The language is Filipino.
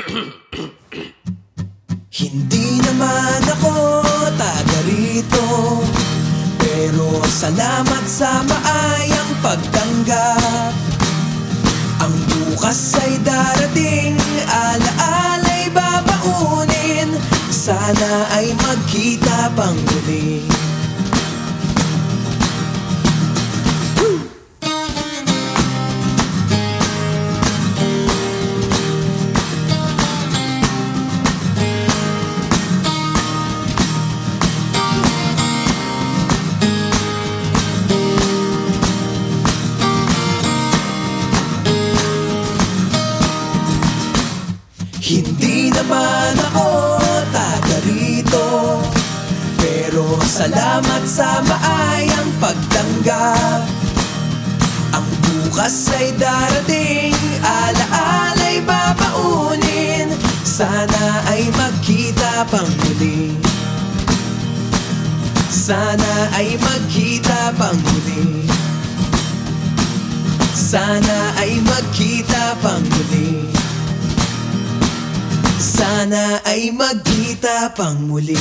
Hindi naman ako taga rito Pero salamat sa maayang pagtanggap. Ang bukas ay darating Alaala'y babaunin. Sana ay magkita pang muli Hindi naman ako taga rito Pero salamat sa maayang pagtanggap Ang bukas ay darating Alaala'y babaunin. Sana ay magkita pang muli. Sana ay magkita pang muli. Sana ay magkita Sana ay magkita pang muli